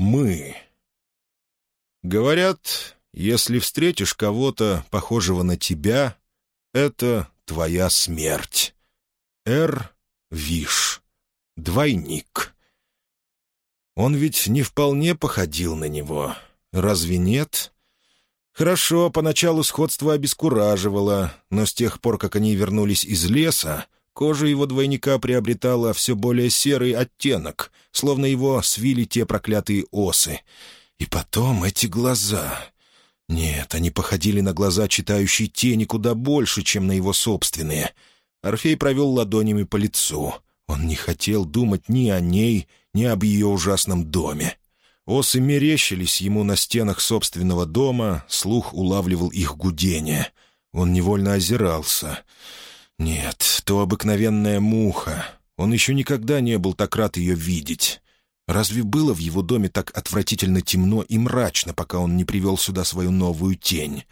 Мы. Говорят, если встретишь кого-то, похожего на тебя, это твоя смерть. Эр Виш. Двойник. Он ведь не вполне походил на него. Разве нет? Хорошо, поначалу сходство обескураживало, но с тех пор, как они вернулись из леса, кожа его двойника приобретала все более серый оттенок, словно его свили те проклятые осы. И потом эти глаза... Нет, они походили на глаза, читающие тени куда больше, чем на его собственные. Орфей провел ладонями по лицу. Он не хотел думать ни о ней, ни об ее ужасном доме. Осы мерещились ему на стенах собственного дома, слух улавливал их гудение. Он невольно озирался. Нет, то обыкновенная муха. Он еще никогда не был так рад ее видеть. Разве было в его доме так отвратительно темно и мрачно, пока он не привел сюда свою новую тень?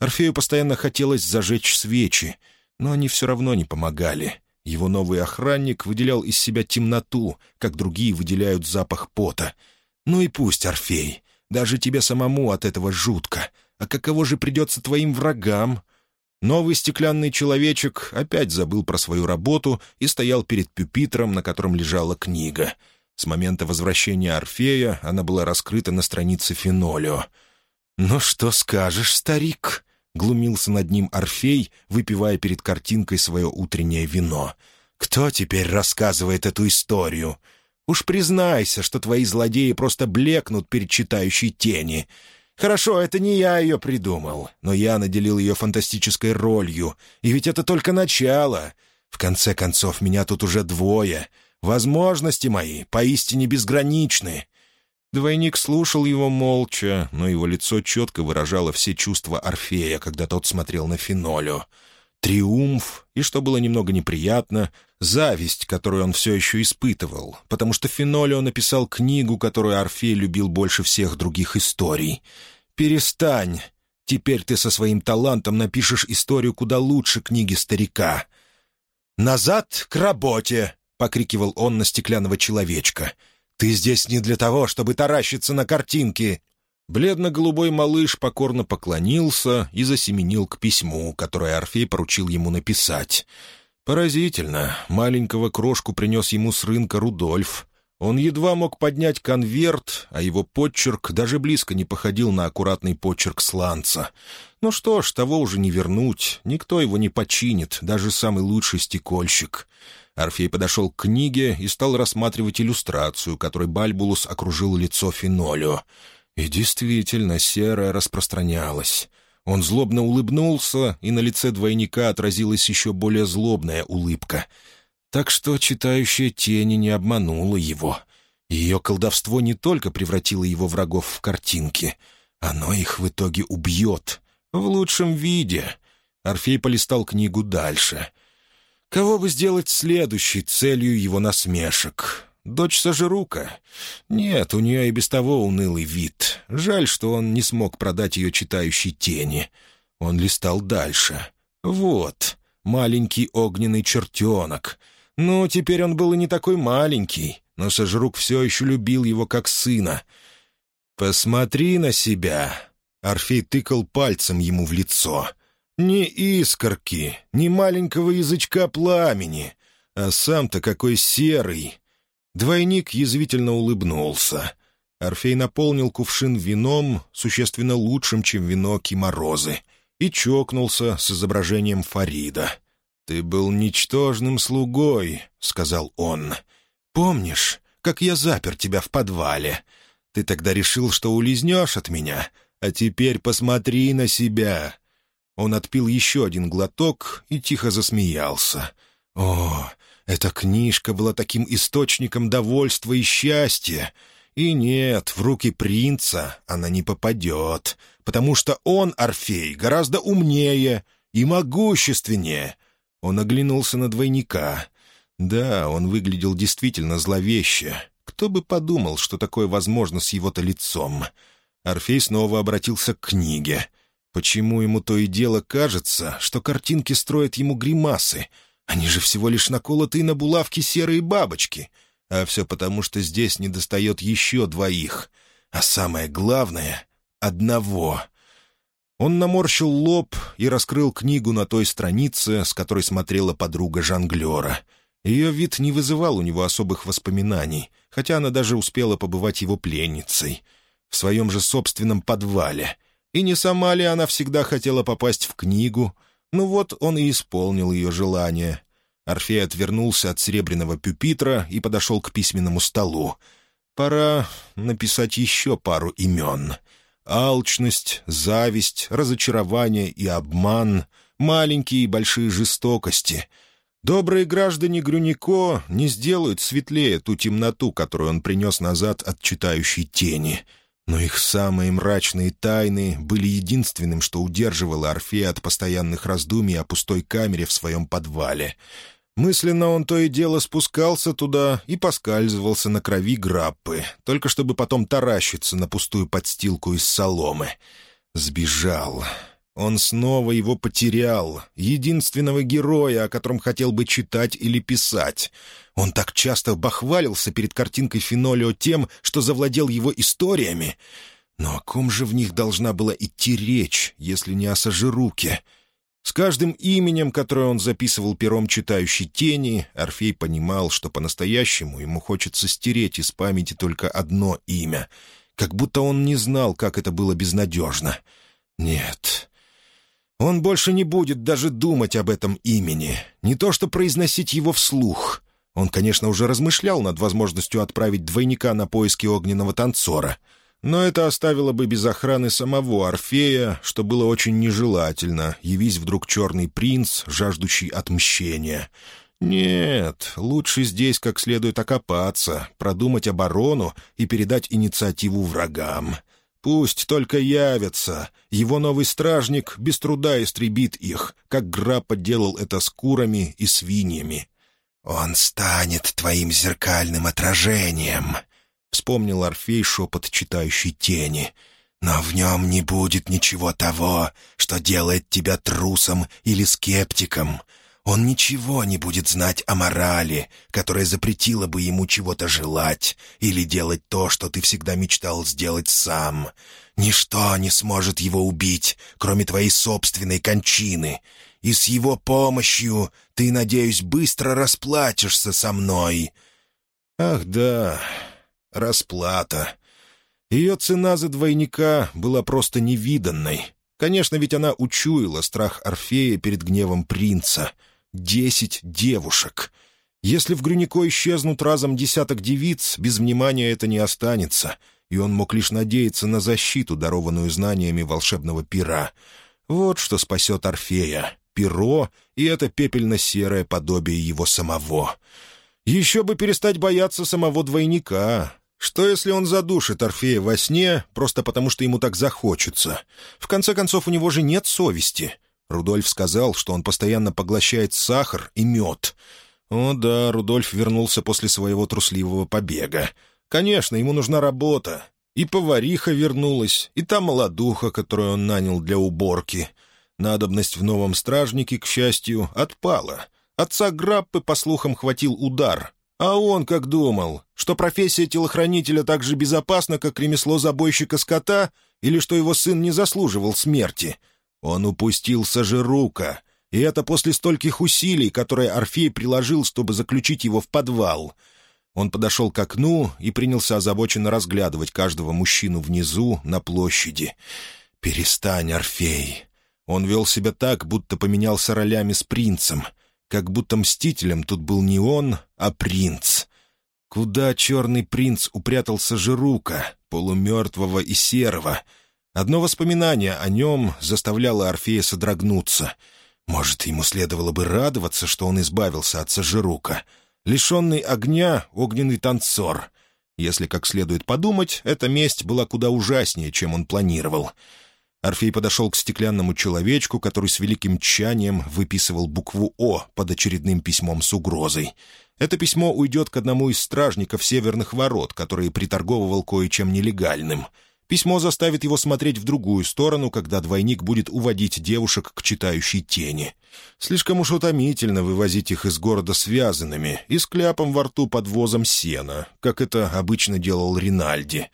Орфею постоянно хотелось зажечь свечи, но они все равно не помогали. Его новый охранник выделял из себя темноту, как другие выделяют запах пота — ну и пусть, Орфей, даже тебе самому от этого жутко. А каково же придется твоим врагам?» Новый стеклянный человечек опять забыл про свою работу и стоял перед пюпитром, на котором лежала книга. С момента возвращения Орфея она была раскрыта на странице Фенолио. «Ну что скажешь, старик?» — глумился над ним Орфей, выпивая перед картинкой свое утреннее вино. «Кто теперь рассказывает эту историю? Уж признайся, что твои злодеи просто блекнут перед читающей тени. Хорошо, это не я ее придумал, но я наделил ее фантастической ролью. И ведь это только начало. В конце концов, меня тут уже двое. Возможности мои поистине безграничны». Двойник слушал его молча, но его лицо четко выражало все чувства Орфея, когда тот смотрел на Фенолю триумф и, что было немного неприятно, зависть, которую он все еще испытывал, потому что Фенолио написал книгу, которую Орфей любил больше всех других историй. «Перестань! Теперь ты со своим талантом напишешь историю куда лучше книги старика». «Назад к работе!» — покрикивал он на стеклянного человечка. «Ты здесь не для того, чтобы таращиться на картинки. Бледно-голубой малыш покорно поклонился и засеменил к письму, которое Орфей поручил ему написать. Поразительно, маленького крошку принес ему с рынка Рудольф. Он едва мог поднять конверт, а его подчерк даже близко не походил на аккуратный подчерк сланца. Ну что ж, того уже не вернуть, никто его не починит, даже самый лучший стекольщик. Орфей подошел к книге и стал рассматривать иллюстрацию, которой Бальбулус окружил лицо Фенолио. И действительно, серая распространялась. Он злобно улыбнулся, и на лице двойника отразилась еще более злобная улыбка. Так что читающая тени не обманула его. Ее колдовство не только превратило его врагов в картинки, оно их в итоге убьет. В лучшем виде. Орфей полистал книгу дальше. Кого бы сделать следующей целью его насмешек? Дочь Сажирука? Нет, у нее и без того унылый вид. Жаль, что он не смог продать ее читающей тени. Он листал дальше. Вот, маленький огненный чертенок. Ну, теперь он был и не такой маленький, но Сажирук все еще любил его как сына. «Посмотри на себя!» Орфей тыкал пальцем ему в лицо. «Ни искорки, ни маленького язычка пламени, а сам-то какой серый, Двойник язвительно улыбнулся. Орфей наполнил кувшин вином, существенно лучшим, чем вино Киморозы, и чокнулся с изображением Фарида. «Ты был ничтожным слугой», — сказал он. «Помнишь, как я запер тебя в подвале? Ты тогда решил, что улизнешь от меня, а теперь посмотри на себя». Он отпил еще один глоток и тихо засмеялся. «О, эта книжка была таким источником довольства и счастья. И нет, в руки принца она не попадет, потому что он, Орфей, гораздо умнее и могущественнее. Он оглянулся на двойника. Да, он выглядел действительно зловеще. Кто бы подумал, что такое возможно с его-то лицом? Орфей снова обратился к книге. Почему ему то и дело кажется, что картинки строят ему гримасы — они же всего лишь наколотые на булавки серые бабочки. А все потому, что здесь недостает еще двоих. а самое главное — одного. Он наморщил лоб и раскрыл книгу на той странице, с которой смотрела подруга жонглера. Ее вид не вызывал у него особых воспоминаний, хотя она даже успела побывать его пленницей. В своем же собственном подвале. И не сама ли она всегда хотела попасть в книгу? Ну вот он и исполнил ее желание. Орфей отвернулся от серебряного пюпитра и подошел к письменному столу. «Пора написать еще пару имен. Алчность, зависть, разочарование и обман, маленькие и большие жестокости. Добрые граждане Грюнико не сделают светлее ту темноту, которую он принес назад от читающей тени». Но их самые мрачные тайны были единственным, что удерживало Орфея от постоянных раздумий о пустой камере в своем подвале. Мысленно он то и дело спускался туда и поскальзывался на крови граппы, только чтобы потом таращиться на пустую подстилку из соломы. Сбежал. Он снова его потерял, единственного героя, о котором хотел бы читать или писать. Он так часто бахвалился перед картинкой Фенолио тем, что завладел его историями. Но о ком же в них должна была идти речь, если не о Сажируке? С каждым именем, которое он записывал пером читающей тени, Орфей понимал, что по-настоящему ему хочется стереть из памяти только одно имя, как будто он не знал, как это было безнадежно. Нет, он больше не будет даже думать об этом имени, не то что произносить его вслух. Он, конечно, уже размышлял над возможностью отправить двойника на поиски огненного танцора, но это оставило бы без охраны самого Орфея, что было очень нежелательно, явись вдруг черный принц, жаждущий отмщения. Нет, лучше здесь как следует окопаться, продумать оборону и передать инициативу врагам. Пусть только явятся. Его новый стражник без труда истребит их, как Граппа делал это с курами и свиньями. «Он станет твоим зеркальным отражением», — вспомнил Орфей шепот читающей тени. «Но в нем не будет ничего того, что делает тебя трусом или скептиком. Он ничего не будет знать о морали, которая запретила бы ему чего-то желать или делать то, что ты всегда мечтал сделать сам. Ничто не сможет его убить, кроме твоей собственной кончины. И с его помощью ты, надеюсь, быстро расплатишься со мной». «Ах да, расплата». Ее цена за двойника была просто невиданной. Конечно, ведь она учуяла страх Орфея перед гневом принца — десять девушек. Если в Грюнико исчезнут разом десяток девиц, без внимания это не останется, и он мог лишь надеяться на защиту, дарованную знаниями волшебного пера. Вот что спасет Орфея — перо и это пепельно-серое подобие его самого. Еще бы перестать бояться самого двойника. Что, если он задушит Орфея во сне, просто потому что ему так захочется? В конце концов, у него же нет совести — Рудольф сказал, что он постоянно поглощает сахар и мед. О да, Рудольф вернулся после своего трусливого побега. Конечно, ему нужна работа. И повариха вернулась, и та молодуха, которую он нанял для уборки. Надобность в новом стражнике, к счастью, отпала. Отца Граппы, по слухам, хватил удар. А он как думал, что профессия телохранителя так же безопасна, как ремесло забойщика скота, или что его сын не заслуживал смерти — он упустил Сажирука, и это после стольких усилий, которые Орфей приложил, чтобы заключить его в подвал. Он подошел к окну и принялся озабоченно разглядывать каждого мужчину внизу, на площади. «Перестань, Орфей!» Он вел себя так, будто поменялся ролями с принцем, как будто мстителем тут был не он, а принц. Куда черный принц упрятался Жирука, полумертвого и серого — Одно воспоминание о нем заставляло Орфея содрогнуться. Может, ему следовало бы радоваться, что он избавился от Сажирука. Лишенный огня — огненный танцор. Если как следует подумать, эта месть была куда ужаснее, чем он планировал. Орфей подошел к стеклянному человечку, который с великим тщанием выписывал букву «О» под очередным письмом с угрозой. Это письмо уйдет к одному из стражников северных ворот, который приторговывал кое-чем нелегальным — Письмо заставит его смотреть в другую сторону, когда двойник будет уводить девушек к читающей тени. Слишком уж утомительно вывозить их из города связанными и с кляпом во рту под возом сена, как это обычно делал Ринальди.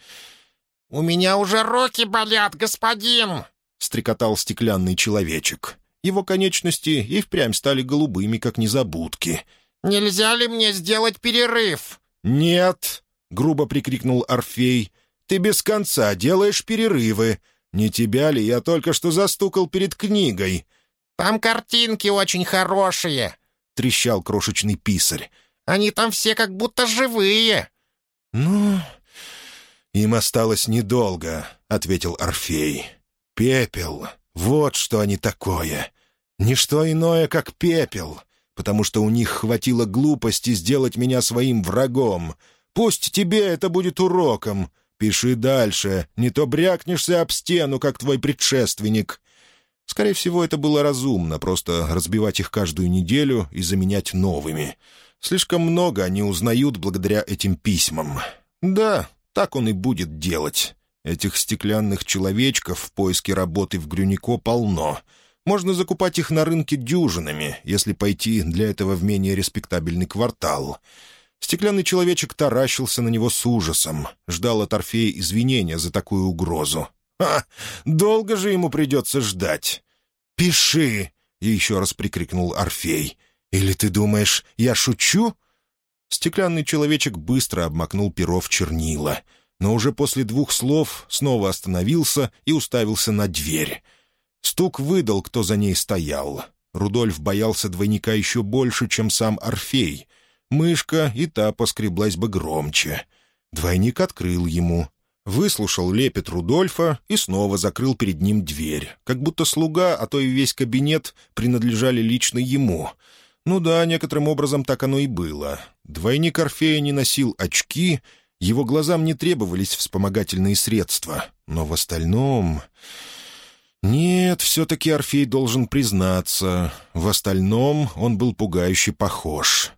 «У меня уже руки болят, господин!» — стрекотал стеклянный человечек. Его конечности и впрямь стали голубыми, как незабудки. «Нельзя ли мне сделать перерыв?» «Нет!» — грубо прикрикнул Орфей. «Ты без конца делаешь перерывы. Не тебя ли я только что застукал перед книгой?» «Там картинки очень хорошие», — трещал крошечный писарь. «Они там все как будто живые». «Ну, им осталось недолго», — ответил Орфей. «Пепел. Вот что они такое. Ничто иное, как пепел, потому что у них хватило глупости сделать меня своим врагом. Пусть тебе это будет уроком. Пиши дальше, не то брякнешься об стену, как твой предшественник». Скорее всего, это было разумно, просто разбивать их каждую неделю и заменять новыми. Слишком много они узнают благодаря этим письмам. Да, так он и будет делать. Этих стеклянных человечков в поиске работы в Грюнико полно — можно закупать их на рынке дюжинами, если пойти для этого в менее респектабельный квартал. Стеклянный человечек таращился на него с ужасом, ждал от Орфея извинения за такую угрозу. «Ха! Долго же ему придется ждать!» «Пиши!» — еще раз прикрикнул Орфей. «Или ты думаешь, я шучу?» Стеклянный человечек быстро обмакнул перо в чернила, но уже после двух слов снова остановился и уставился на дверь — Стук выдал, кто за ней стоял. Рудольф боялся двойника еще больше, чем сам Орфей. Мышка и та поскреблась бы громче. Двойник открыл ему. Выслушал лепет Рудольфа и снова закрыл перед ним дверь, как будто слуга, а то и весь кабинет принадлежали лично ему. Ну да, некоторым образом так оно и было. Двойник Орфея не носил очки, его глазам не требовались вспомогательные средства, но в остальном... Нет, все-таки Орфей должен признаться, в остальном он был пугающе похож.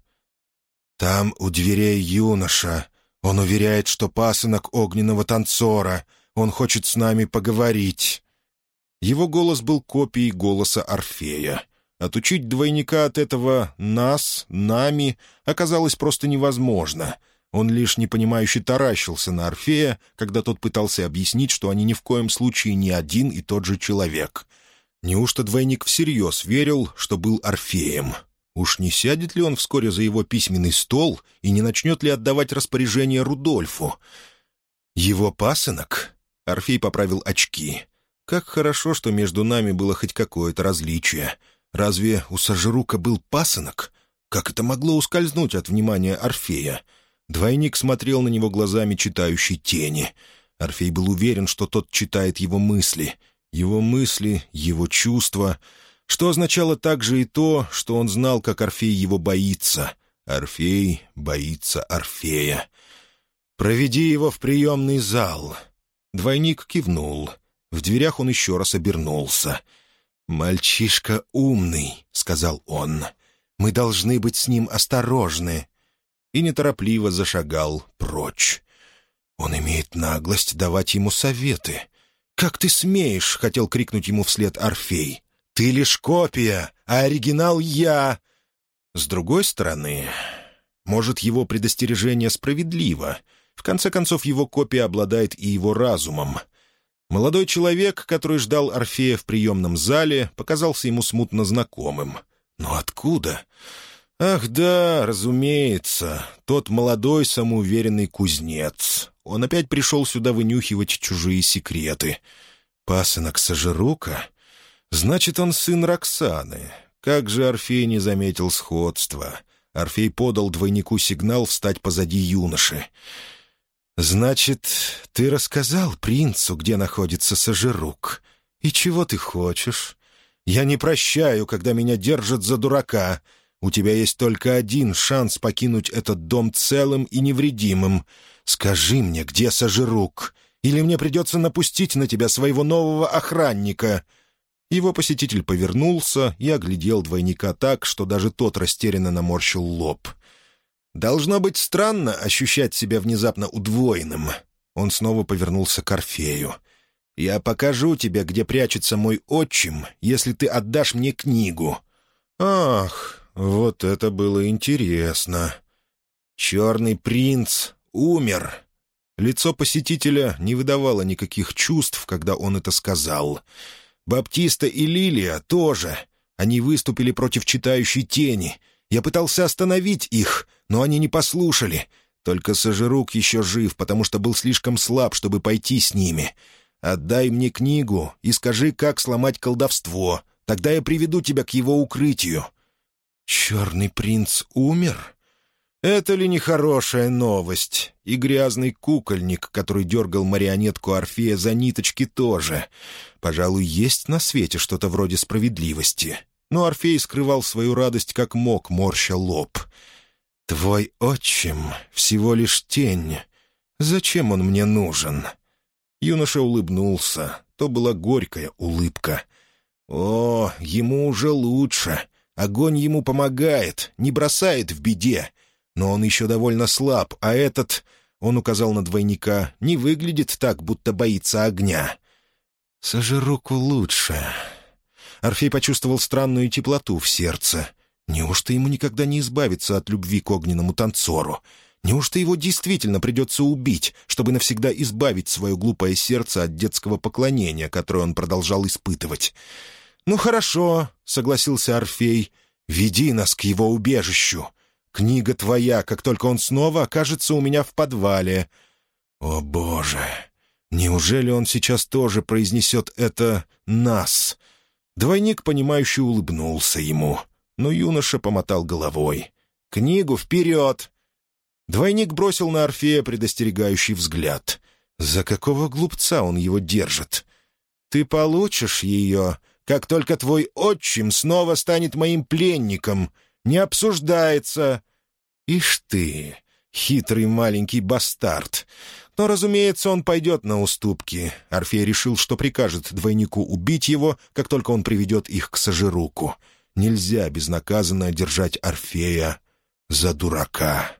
«Там у дверей юноша. Он уверяет, что пасынок огненного танцора. Он хочет с нами поговорить». Его голос был копией голоса Орфея. Отучить двойника от этого «нас», «нами» оказалось просто невозможно — он лишь непонимающе таращился на Орфея, когда тот пытался объяснить, что они ни в коем случае не один и тот же человек. Неужто двойник всерьез верил, что был Орфеем? Уж не сядет ли он вскоре за его письменный стол и не начнет ли отдавать распоряжение Рудольфу? «Его пасынок?» — Орфей поправил очки. «Как хорошо, что между нами было хоть какое-то различие. Разве у Сажирука был пасынок? Как это могло ускользнуть от внимания Орфея?» Двойник смотрел на него глазами читающей тени. Орфей был уверен, что тот читает его мысли. Его мысли, его чувства. Что означало также и то, что он знал, как Орфей его боится. Орфей боится Орфея. «Проведи его в приемный зал». Двойник кивнул. В дверях он еще раз обернулся. «Мальчишка умный», — сказал он. «Мы должны быть с ним осторожны и неторопливо зашагал прочь. «Он имеет наглость давать ему советы. Как ты смеешь?» — хотел крикнуть ему вслед Орфей. «Ты лишь копия, а оригинал я!» С другой стороны, может, его предостережение справедливо. В конце концов, его копия обладает и его разумом. Молодой человек, который ждал Орфея в приемном зале, показался ему смутно знакомым. Но откуда? Ах да, разумеется, тот молодой самоуверенный кузнец. Он опять пришел сюда вынюхивать чужие секреты. Пасынок Сажирука? Значит, он сын Роксаны. Как же Орфей не заметил сходства. Орфей подал двойнику сигнал встать позади юноши. «Значит, ты рассказал принцу, где находится Сажирук? И чего ты хочешь? Я не прощаю, когда меня держат за дурака. У тебя есть только один шанс покинуть этот дом целым и невредимым. Скажи мне, где Сажирук, или мне придется напустить на тебя своего нового охранника». Его посетитель повернулся и оглядел двойника так, что даже тот растерянно наморщил лоб. «Должно быть странно ощущать себя внезапно удвоенным». Он снова повернулся к Орфею. «Я покажу тебе, где прячется мой отчим, если ты отдашь мне книгу». «Ах, вот это было интересно. «Черный принц умер». Лицо посетителя не выдавало никаких чувств, когда он это сказал. Баптиста и Лилия тоже. Они выступили против читающей тени. Я пытался остановить их, но они не послушали. Только Сожирук еще жив, потому что был слишком слаб, чтобы пойти с ними. Отдай мне книгу и скажи, как сломать колдовство. Тогда я приведу тебя к его укрытию». «Черный принц умер?» Это ли не хорошая новость? И грязный кукольник, который дергал марионетку Орфея за ниточки, тоже. Пожалуй, есть на свете что-то вроде справедливости. Но Орфей скрывал свою радость как мог, морща лоб. «Твой отчим — всего лишь тень. Зачем он мне нужен?» Юноша улыбнулся. То была горькая улыбка. «О, ему уже лучше. Огонь ему помогает, не бросает в беде но он еще довольно слаб, а этот, он указал на двойника, не выглядит так, будто боится огня. «Сожруку лучше». Орфей почувствовал странную теплоту в сердце. Неужто ему никогда не избавиться от любви к огненному танцору? Неужто его действительно придется убить, чтобы навсегда избавить свое глупое сердце от детского поклонения, которое он продолжал испытывать? «Ну хорошо», — согласился Орфей, — «веди нас к его убежищу. Книга твоя, как только он снова окажется у меня в подвале». «О, Боже! Неужели он сейчас тоже произнесет это «нас»?» Двойник, понимающе улыбнулся ему, но юноша помотал головой. «Книгу вперед!» Двойник бросил на Орфея предостерегающий взгляд. «За какого глупца он его держит?» «Ты получишь ее, как только твой отчим снова станет моим пленником. Не обсуждается. Ишь ты, хитрый маленький бастард. Но, разумеется, он пойдет на уступки. Орфей решил, что прикажет двойнику убить его, как только он приведет их к Сажируку. Нельзя безнаказанно держать Орфея за дурака».